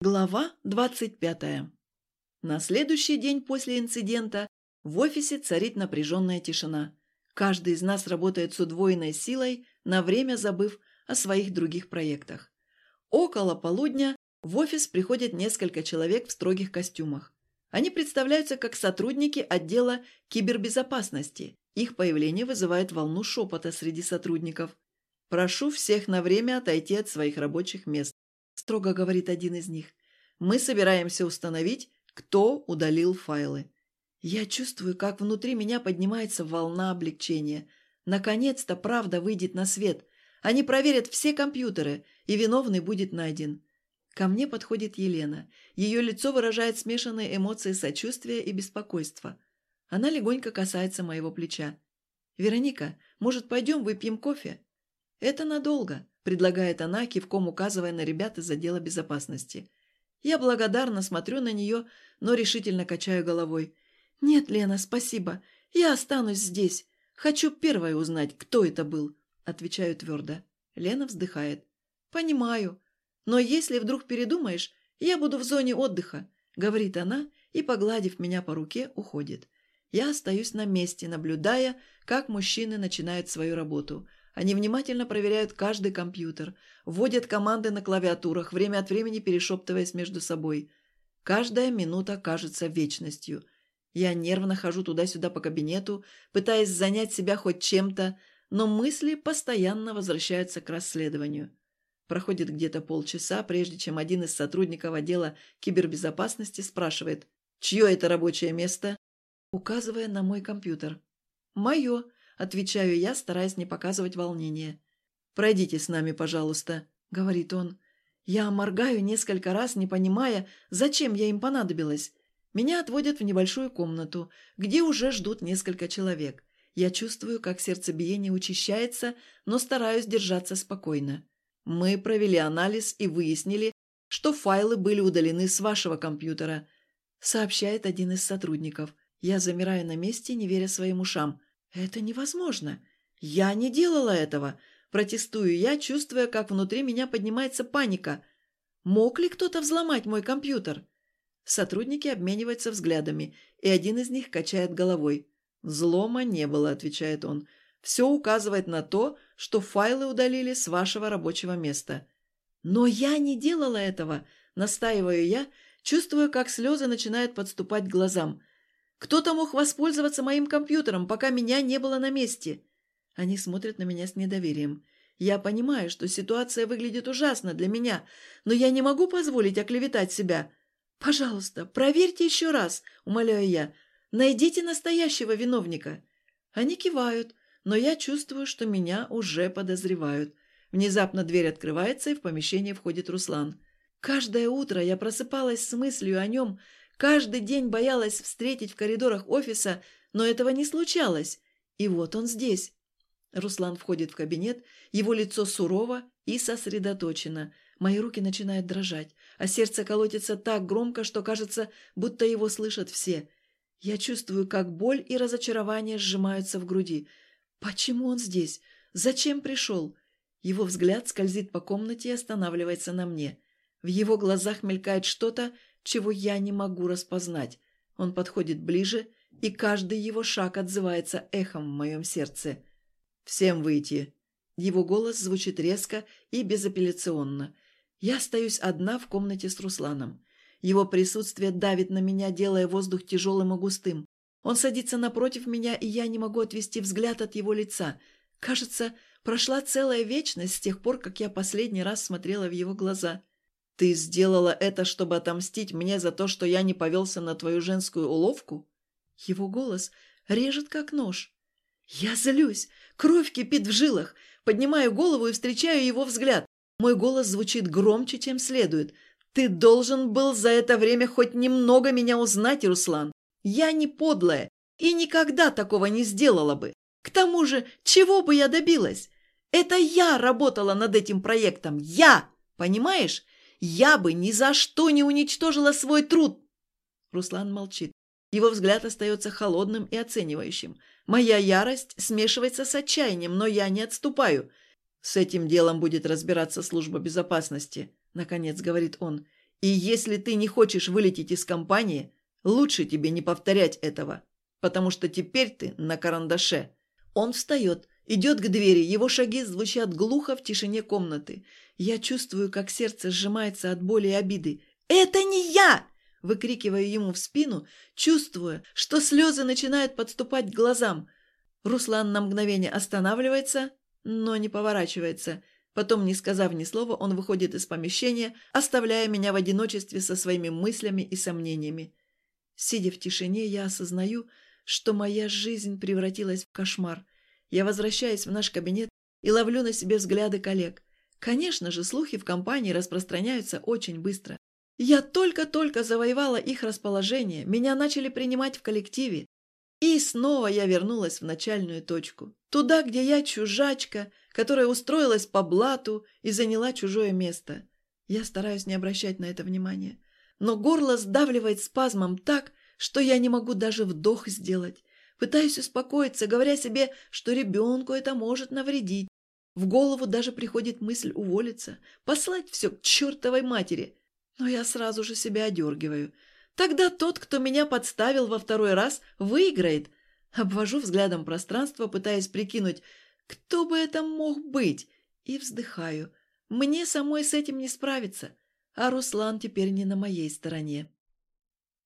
Глава 25. На следующий день после инцидента в офисе царит напряженная тишина. Каждый из нас работает с удвоенной силой, на время забыв о своих других проектах. Около полудня в офис приходят несколько человек в строгих костюмах. Они представляются как сотрудники отдела кибербезопасности. Их появление вызывает волну шепота среди сотрудников. «Прошу всех на время отойти от своих рабочих мест строго говорит один из них. «Мы собираемся установить, кто удалил файлы». Я чувствую, как внутри меня поднимается волна облегчения. Наконец-то правда выйдет на свет. Они проверят все компьютеры, и виновный будет найден. Ко мне подходит Елена. Ее лицо выражает смешанные эмоции сочувствия и беспокойства. Она легонько касается моего плеча. «Вероника, может, пойдем выпьем кофе?» «Это надолго предлагает она, кивком указывая на ребят из отдела безопасности. Я благодарно смотрю на нее, но решительно качаю головой. «Нет, Лена, спасибо. Я останусь здесь. Хочу первой узнать, кто это был», — отвечаю твердо. Лена вздыхает. «Понимаю. Но если вдруг передумаешь, я буду в зоне отдыха», — говорит она и, погладив меня по руке, уходит. Я остаюсь на месте, наблюдая, как мужчины начинают свою работу — они внимательно проверяют каждый компьютер, вводят команды на клавиатурах, время от времени перешептываясь между собой. Каждая минута кажется вечностью. Я нервно хожу туда-сюда по кабинету, пытаясь занять себя хоть чем-то, но мысли постоянно возвращаются к расследованию. Проходит где-то полчаса, прежде чем один из сотрудников отдела кибербезопасности спрашивает «Чье это рабочее место?» указывая на мой компьютер. «Мое», Отвечаю я, стараясь не показывать волнения. «Пройдите с нами, пожалуйста», — говорит он. Я моргаю несколько раз, не понимая, зачем я им понадобилась. Меня отводят в небольшую комнату, где уже ждут несколько человек. Я чувствую, как сердцебиение учащается, но стараюсь держаться спокойно. Мы провели анализ и выяснили, что файлы были удалены с вашего компьютера, сообщает один из сотрудников. Я замираю на месте, не веря своим ушам. «Это невозможно! Я не делала этого!» Протестую я, чувствуя, как внутри меня поднимается паника. Мог ли кто-то взломать мой компьютер? Сотрудники обмениваются взглядами, и один из них качает головой. «Взлома не было», — отвечает он. «Все указывает на то, что файлы удалили с вашего рабочего места». «Но я не делала этого», — настаиваю я, чувствую, как слезы начинают подступать к глазам. Кто-то мог воспользоваться моим компьютером, пока меня не было на месте. Они смотрят на меня с недоверием. Я понимаю, что ситуация выглядит ужасно для меня, но я не могу позволить оклеветать себя. Пожалуйста, проверьте еще раз, умоляю я. Найдите настоящего виновника. Они кивают, но я чувствую, что меня уже подозревают. Внезапно дверь открывается, и в помещение входит Руслан. Каждое утро я просыпалась с мыслью о нем, Каждый день боялась встретить в коридорах офиса, но этого не случалось. И вот он здесь. Руслан входит в кабинет, его лицо сурово и сосредоточено. Мои руки начинают дрожать, а сердце колотится так громко, что кажется, будто его слышат все. Я чувствую, как боль и разочарование сжимаются в груди. Почему он здесь? Зачем пришел? Его взгляд скользит по комнате и останавливается на мне. В его глазах мелькает что-то, чего я не могу распознать. Он подходит ближе, и каждый его шаг отзывается эхом в моем сердце. «Всем выйти!» Его голос звучит резко и безапелляционно. Я остаюсь одна в комнате с Русланом. Его присутствие давит на меня, делая воздух тяжелым и густым. Он садится напротив меня, и я не могу отвести взгляд от его лица. Кажется, прошла целая вечность с тех пор, как я последний раз смотрела в его глаза. «Ты сделала это, чтобы отомстить мне за то, что я не повелся на твою женскую уловку?» Его голос режет как нож. Я злюсь, кровь кипит в жилах, поднимаю голову и встречаю его взгляд. Мой голос звучит громче, чем следует. «Ты должен был за это время хоть немного меня узнать, Руслан. Я не подлая и никогда такого не сделала бы. К тому же, чего бы я добилась? Это я работала над этим проектом, я, понимаешь? Я бы ни за что не уничтожила свой труд!» Руслан молчит. Его взгляд остается холодным и оценивающим. Моя ярость смешивается с отчаянием, но я не отступаю. «С этим делом будет разбираться служба безопасности», — наконец говорит он. И если ты не хочешь вылететь из компании, лучше тебе не повторять этого, потому что теперь ты на карандаше». Он встает, идет к двери, его шаги звучат глухо в тишине комнаты. Я чувствую, как сердце сжимается от боли и обиды. «Это не я!» Выкрикиваю ему в спину, чувствуя, что слезы начинают подступать к глазам. Руслан на мгновение останавливается, но не поворачивается. Потом, не сказав ни слова, он выходит из помещения, оставляя меня в одиночестве со своими мыслями и сомнениями. Сидя в тишине, я осознаю, что моя жизнь превратилась в кошмар. Я возвращаюсь в наш кабинет и ловлю на себе взгляды коллег. Конечно же, слухи в компании распространяются очень быстро. Я только-только завоевала их расположение, меня начали принимать в коллективе. И снова я вернулась в начальную точку. Туда, где я чужачка, которая устроилась по блату и заняла чужое место. Я стараюсь не обращать на это внимания. Но горло сдавливает спазмом так, что я не могу даже вдох сделать. Пытаюсь успокоиться, говоря себе, что ребенку это может навредить. В голову даже приходит мысль уволиться, послать все к чертовой матери. Но я сразу же себя одергиваю. Тогда тот, кто меня подставил во второй раз, выиграет. Обвожу взглядом пространство, пытаясь прикинуть, кто бы это мог быть, и вздыхаю. Мне самой с этим не справиться, а Руслан теперь не на моей стороне.